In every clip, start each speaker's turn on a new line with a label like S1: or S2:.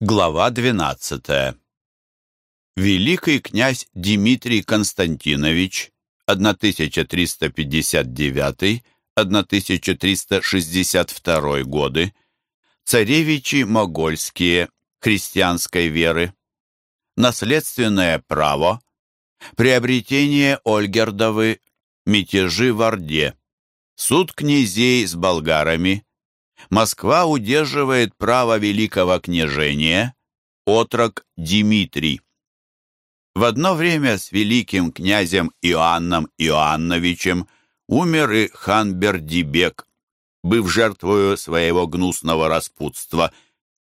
S1: Глава 12. Великий князь Дмитрий Константинович 1359-1362 годы, царевичи могольские христианской веры, наследственное право, приобретение Ольгердовы, мятежи в Орде, суд князей с болгарами, Москва удерживает право великого княжения, отрок Дмитрий. В одно время с великим князем Иоанном Иоанновичем умер и хан Бердибек, быв жертвою своего гнусного распутства,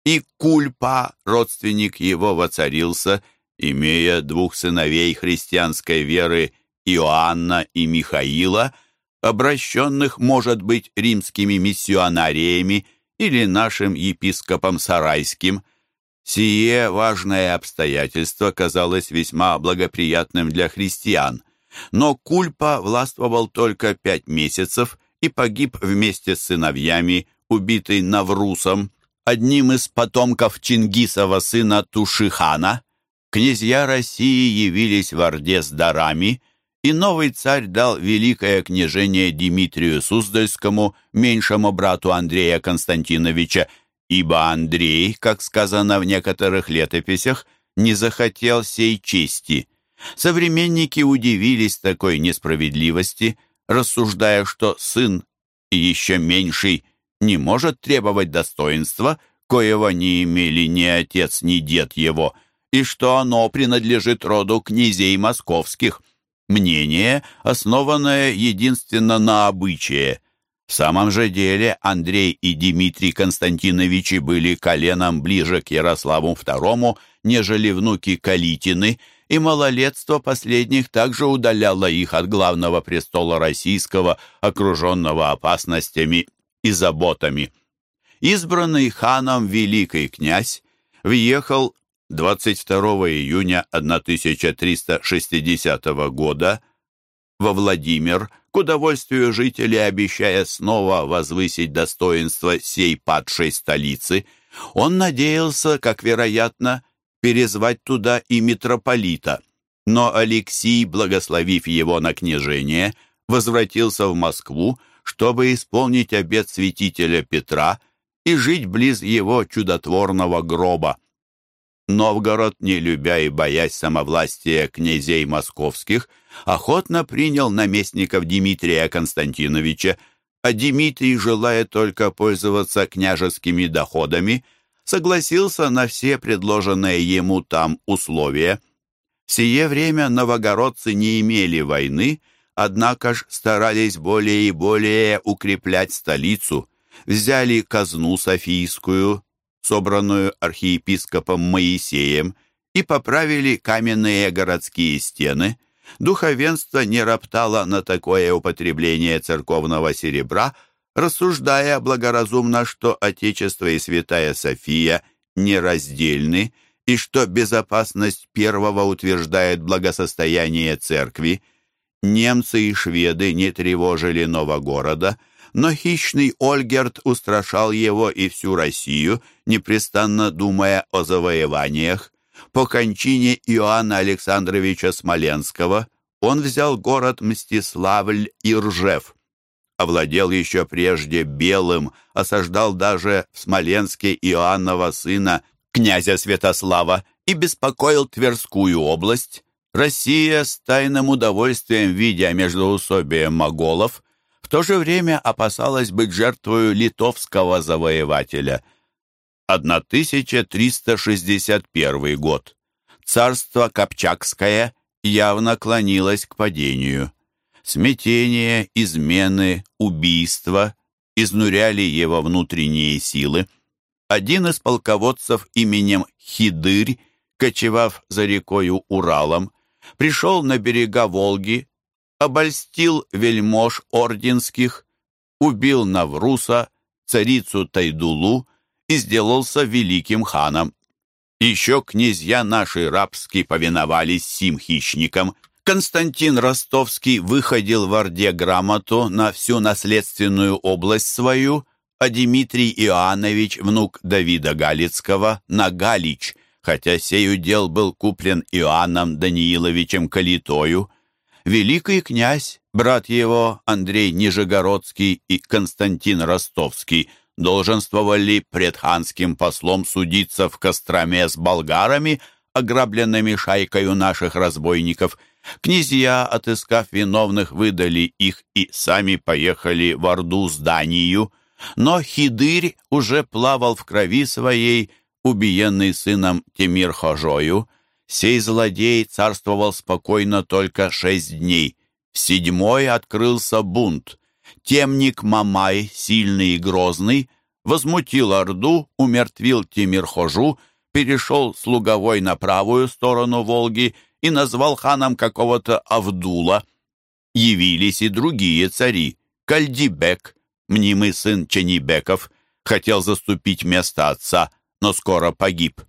S1: и Кульпа, родственник его, воцарился, имея двух сыновей христианской веры Иоанна и Михаила – обращенных, может быть, римскими миссионариями или нашим епископом Сарайским. Сие важное обстоятельство казалось весьма благоприятным для христиан, но Кульпа властвовал только пять месяцев и погиб вместе с сыновьями, убитый Наврусом, одним из потомков Чингисова сына Тушихана. Князья России явились в Орде с дарами – и новый царь дал великое княжение Дмитрию Суздальскому, меньшему брату Андрея Константиновича, ибо Андрей, как сказано в некоторых летописях, не захотел сей чести. Современники удивились такой несправедливости, рассуждая, что сын, еще меньший, не может требовать достоинства, коего не имели ни отец, ни дед его, и что оно принадлежит роду князей московских – мнение, основанное единственно на обычае. В самом же деле Андрей и Дмитрий Константиновичи были коленом ближе к Ярославу II, нежели внуки Калитины, и малолетство последних также удаляло их от главного престола российского, окруженного опасностями и заботами. Избранный ханом великий князь въехал 22 июня 1360 года во Владимир, к удовольствию жителей обещая снова возвысить достоинство сей падшей столицы, он надеялся, как вероятно, перезвать туда и митрополита. Но Алексий, благословив его на княжение, возвратился в Москву, чтобы исполнить обет святителя Петра и жить близ его чудотворного гроба. Новгород, не любя и боясь самовластия князей московских, охотно принял наместников Дмитрия Константиновича, а Дмитрий, желая только пользоваться княжескими доходами, согласился на все предложенные ему там условия. В сие время новогородцы не имели войны, однако ж старались более и более укреплять столицу, взяли казну Софийскую, собранную архиепископом Моисеем, и поправили каменные городские стены. Духовенство не роптало на такое употребление церковного серебра, рассуждая благоразумно, что Отечество и Святая София нераздельны, и что безопасность первого утверждает благосостояние церкви. Немцы и шведы не тревожили Новогорода – но хищный Ольгерт устрашал его и всю Россию, непрестанно думая о завоеваниях. По кончине Иоанна Александровича Смоленского он взял город Мстиславль и Ржев. Овладел еще прежде Белым, осаждал даже в Смоленске Иоаннова сына, князя Святослава, и беспокоил Тверскую область. Россия с тайным удовольствием, видя междоусобие моголов, то же время опасалась быть жертвою литовского завоевателя. 1361 год. Царство Копчакское явно клонилось к падению. Смятение, измены, убийства изнуряли его внутренние силы. Один из полководцев именем Хидырь, кочевав за рекою Уралом, пришел на берега Волги, обольстил вельмож орденских, убил Навруса, царицу Тайдулу и сделался великим ханом. Еще князья наши рабски повиновались сим хищникам. Константин Ростовский выходил в Орде грамоту на всю наследственную область свою, а Дмитрий Иоаннович, внук Давида Галицкого, на Галич, хотя сей удел был куплен Иоанном Данииловичем Калитою. Великий князь, брат его Андрей Нижегородский и Константин Ростовский долженствовали пред ханским послом судиться в Костроме с болгарами, ограбленными шайкою наших разбойников. Князья, отыскав виновных, выдали их и сами поехали в Орду с Данию. Но Хидырь уже плавал в крови своей, убиенный сыном Темир-Хожою. Сей злодей царствовал спокойно только шесть дней. В седьмой открылся бунт. Темник Мамай, сильный и грозный, возмутил Орду, умертвил Темир-Хожу, перешел с Луговой на правую сторону Волги и назвал ханом какого-то Авдула. Явились и другие цари. Кальдибек, мнимый сын Ченибеков, хотел заступить место отца, но скоро погиб.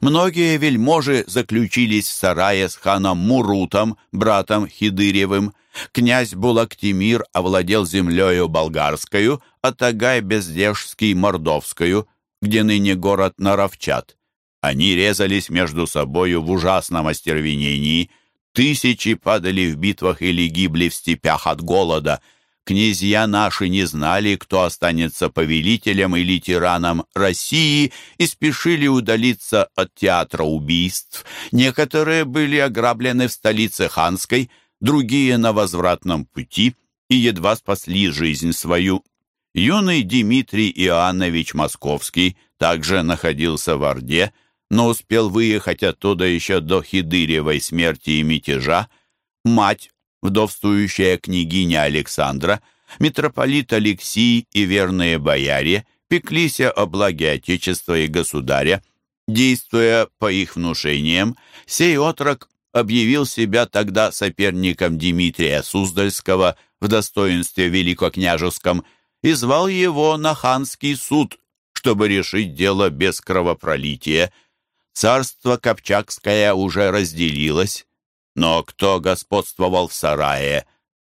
S1: Многие вельможи заключились в сарае с ханом Мурутом, братом Хидыревым. Князь Булактимир овладел землею болгарскою, а Тагай Бездежский — мордовскою, где ныне город Наровчат. Они резались между собою в ужасном остервенении. Тысячи падали в битвах или гибли в степях от голода. Князья наши не знали, кто останется повелителем или тираном России, и спешили удалиться от театра убийств. Некоторые были ограблены в столице Ханской, другие на возвратном пути и едва спасли жизнь свою. Юный Дмитрий Иоаннович Московский также находился в Орде, но успел выехать оттуда еще до Хидыревой смерти и мятежа. Мать, вдовствующая княгиня Александра, митрополит Алексий и верные бояре пеклись о благе Отечества и Государя. Действуя по их внушениям, сей отрок объявил себя тогда соперником Дмитрия Суздальского в достоинстве великокняжеском и звал его на ханский суд, чтобы решить дело без кровопролития. Царство Копчакское уже разделилось, но кто господствовал в сарае,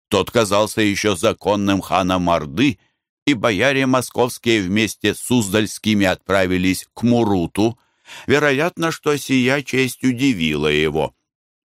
S1: тот казался еще законным ханом Орды, и бояре московские вместе с Суздальскими отправились к Муруту. Вероятно, что сия честь удивила его.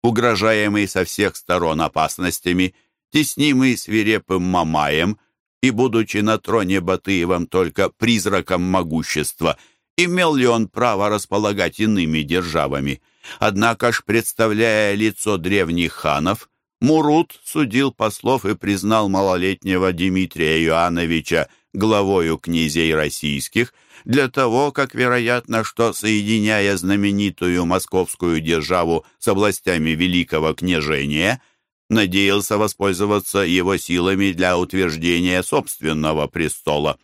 S1: Угрожаемый со всех сторон опасностями, теснимый свирепым Мамаем и, будучи на троне Батыевым только призраком могущества – имел ли он право располагать иными державами. Однако ж, представляя лицо древних ханов, Мурут судил послов и признал малолетнего Дмитрия Иоанновича главою князей российских, для того, как вероятно, что, соединяя знаменитую московскую державу с областями Великого княжения, надеялся воспользоваться его силами для утверждения собственного престола.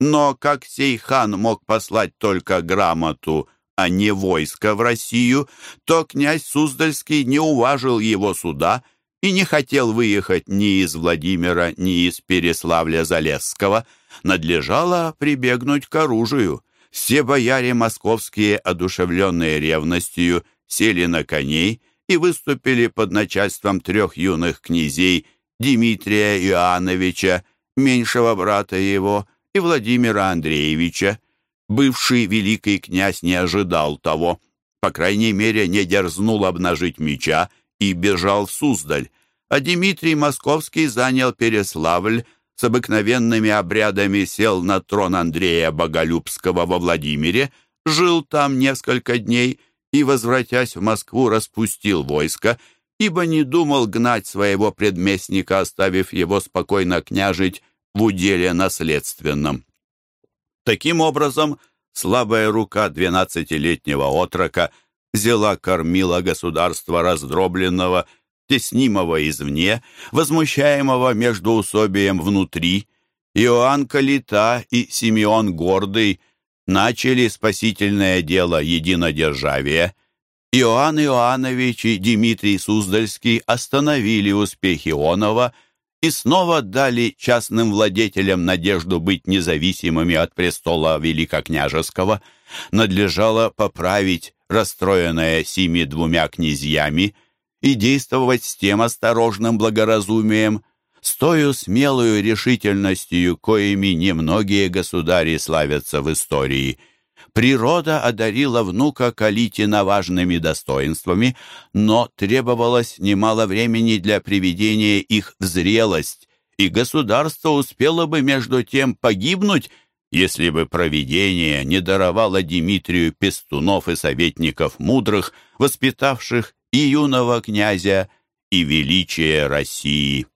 S1: Но как сей хан мог послать только грамоту, а не войско в Россию, то князь Суздальский не уважил его суда и не хотел выехать ни из Владимира, ни из Переславля-Залесского. Надлежало прибегнуть к оружию. Все бояре московские, одушевленные ревностью, сели на коней и выступили под начальством трех юных князей Дмитрия Иоанновича, меньшего брата его, и Владимира Андреевича. Бывший великий князь не ожидал того, по крайней мере, не дерзнул обнажить меча и бежал в Суздаль, а Дмитрий Московский занял Переславль, с обыкновенными обрядами сел на трон Андрея Боголюбского во Владимире, жил там несколько дней и, возвратясь в Москву, распустил войско, ибо не думал гнать своего предместника, оставив его спокойно княжить в уделе наследственном. Таким образом, слабая рука двенадцатилетнего отрока взяла кормила государства раздробленного, теснимого извне, возмущаемого междоусобием внутри. Иоанн Калита и Симеон Гордый начали спасительное дело единодержавия. Иоанн Иоаннович и Дмитрий Суздальский остановили успехи Онова – и снова дали частным владетелям надежду быть независимыми от престола великокняжеского, надлежало поправить расстроенное сими двумя князьями и действовать с тем осторожным благоразумием, с тою смелою решительностью, коими немногие государи славятся в истории. Природа одарила внука Калитина важными достоинствами, но требовалось немало времени для приведения их в зрелость, и государство успело бы между тем погибнуть, если бы провидение не даровало Дмитрию пестунов и советников мудрых, воспитавших и юного князя, и величие России.